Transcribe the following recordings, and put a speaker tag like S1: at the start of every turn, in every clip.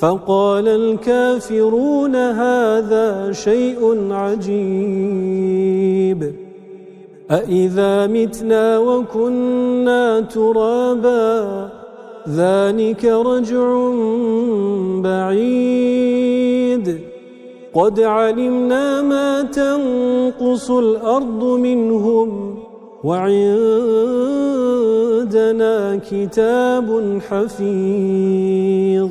S1: فقال الكافرون هذا شيء عجيب. أإذا متنا وكنا ترابا ذلك رجع بعيد. قد علمنا ما تنقص الأرض منهم وعندنا كتاب حفيظ.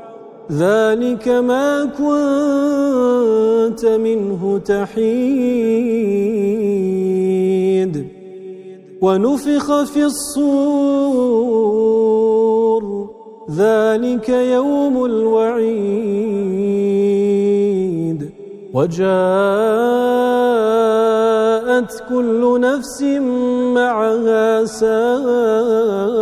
S1: ذلك ما كنت منه تحيد. ونفخ في الصور ذلك يوم الوعيد. وجاءت كل نفس معها سائق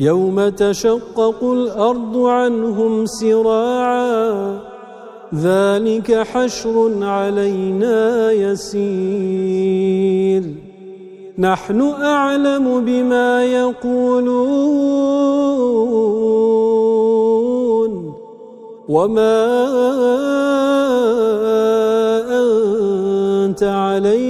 S1: يوم تشقق الأرض عنهم سراعا ذلك حشر علينا يسير. نحن أعلم بما يقولون وما أنت عليهم